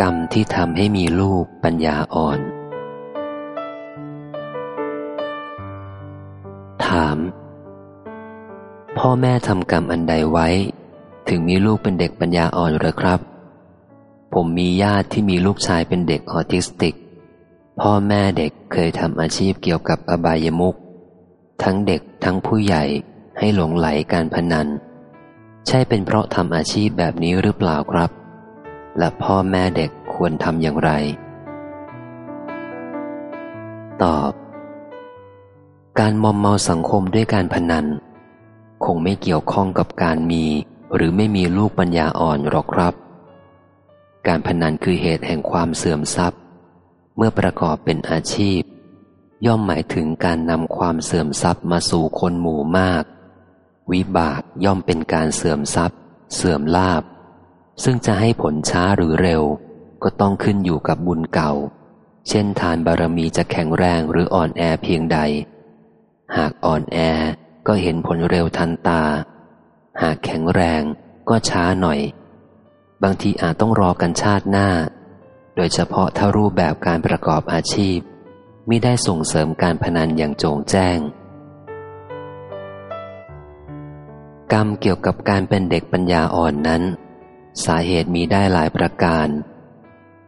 กรรมที่ทำให้มีลูกปัญญาอ่อน ถาม พ่อแม่ทำกรรมอันใดไว้ ถึงมีลูกเป็นเด็กปัญญาอ่อนหรือครับ ผมมีญาติที่มีลูกชายเป็นเด็กออทิสติก พ่อแม่เด็กเคยทำอาชีพเกี่ยวกับอบายมุกทั้งเด็กทั้งผู้ใหญ่ให้หลงไหลการพนัน ใช่เป็นเพราะทำอาชีพแบบนี้หรือเปล่าครับ และพ่อแม่เด็กควรทำอย่างไร ตอบ การมอมเมาสังคมด้วยการพนัน คงไม่เกี่ยวข้องกับการมี หรือไม่มีลูกปัญญาอ่อนหรอกครับ การพนันคือเหตุแห่งความเสื่อมทรัพย์ เมื่อประกอบเป็นอาชีพ ย่อมหมายถึงการนำความเสื่อมทรัพย์มาสู่คนหมู่มาก วิบากย่อมเป็นการเสื่อมทรัพย์ เสื่อมลาบ ซึ่งจะให้ผลช้าหรือเร็ว ก็ต้องขึ้นอยู่กับบุญเก่า เช่นทานบารมีจะแข็งแรงหรืออ่อนแอเพียงใด หากอ่อนแอก็เห็นผลเร็วทันตา หากแข็งแรงก็ช้าหน่อย บางทีอาจต้องรอกันชาติหน้า โดยเฉพาะถ้ารูปแบบการประกอบอาชีพมิได้ส่งเสริมการพนันอย่างโจงแจ้ง กรรมเกี่ยวกับการเป็นเด็กปัญญาอ่อนนั้น สาเหตุมีได้หลายประการ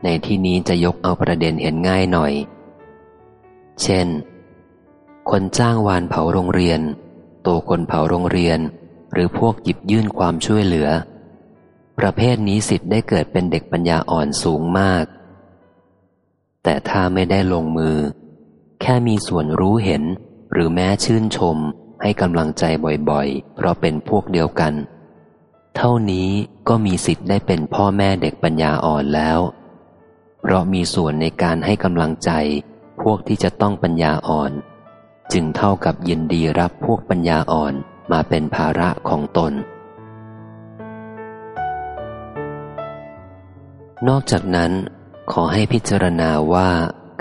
ในที่นี้จะยกเอาประเด็นเห็นง่ายหน่อย เช่น คนจ้างวานเผาโรงเรียน ตัวคนเผาโรงเรียน หรือพวกหยิบยื่นความช่วยเหลือ ประเภทนี้สิทธิ์ได้เกิดเป็นเด็กปัญญาอ่อนสูงมาก แต่ถ้าไม่ได้ลงมือ แค่มีส่วนรู้เห็นหรือแม้ชื่นชมให้กำลังใจบ่อยๆ เพราะเป็นพวกเดียวกัน เท่านี้ก็มีสิทธิ์ได้เป็นพ่อแม่เด็กปัญญาอ่อนแล้ว เพราะมีส่วนในการให้กำลังใจพวกที่จะต้องปัญญาอ่อน จึงเท่ากับยินดีรับพวกปัญญาอ่อนมาเป็นภาระของตน นอกจากนั้น ขอให้พิจารณาว่า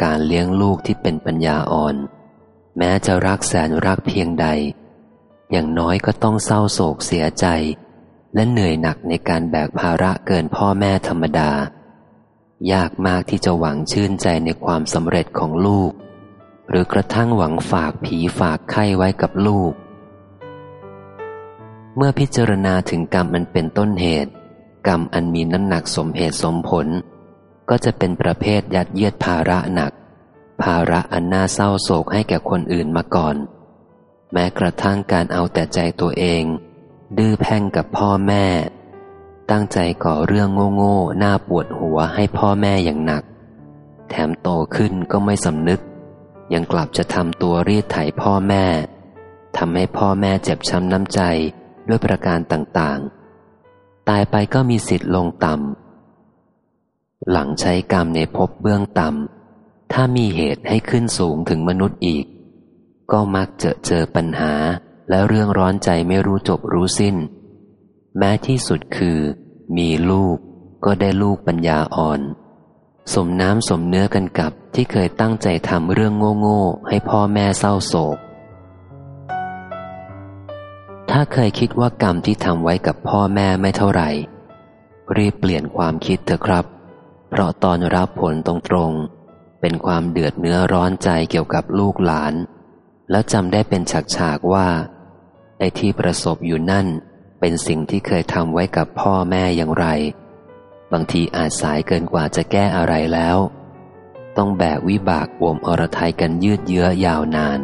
การเลี้ยงลูกที่เป็นปัญญาอ่อน แม้จะรักแสนรักเพียงใด อย่างน้อยก็ต้องเศร้าโศกเสียใจ และเหนื่อยหนักในการแบกภาระเกินพ่อแม่ธรรมดา ยากมากที่จะหวังชื่นใจในความสำเร็จของลูก หรือกระทั่งหวังฝากผีฝากไข้ไว้กับลูก เมื่อพิจารณาถึงกรรมอันเป็นต้นเหตุ กรรมอันมีน้ำหนักสมเหตุสมผล ก็จะเป็นประเภทยัดเยียดภาระหนัก ภาระอันน่าเศร้าโศกให้แก่คนอื่นมาก่อน แม้กระทั่งการเอาแต่ใจตัวเอง ดื้อแพ่งกับพ่อแม่ ตั้งใจก่อเรื่องโง่ๆน่าปวดหัวให้พ่อแม่อย่างหนัก แถมโตขึ้นก็ไม่สำนึก ยังกลับจะทำตัวรีดไถพ่อแม่ทำให้พ่อแม่เจ็บช้ำน้ำใจด้วยประการต่างๆ ตายไปก็มีสิทธิ์ลงต่ำ หลังใช้กรรมในภพเบื้องต่ำ ถ้ามีเหตุให้ขึ้นสูงถึงมนุษย์อีก ก็มักจอเจอปัญหา และเรื่องร้อนใจไม่รู้จบรู้สิ้น แม้ที่สุดคือ มีลูกก็ได้ลูกปัญญาอ่อน สมน้ำสมเนื้อกันกับที่เคยตั้งใจทำเรื่องโง่ๆให้พ่อแม่เศร้าโศก ถ้าเคยคิดว่ากรรมที่ทำไว้กับพ่อแม่ไม่เท่าไหร่ รีบเปลี่ยนความคิดเถอะครับ เพราะตอนรับผลตรงๆ เป็นความเดือดเนื้อร้อนใจเกี่ยวกับลูกหลาน แล้วจำได้เป็นฉากๆว่า ไอ้ที่ประสบอยู่นั่น เป็นสิ่งที่เคยทำไว้กับพ่อแม่อย่างไร บางทีอาจสายเกินกว่าจะแก้อะไรแล้ว ต้องแบกวิบากปวมอรทัยกันยืดเยื้อยาวนาน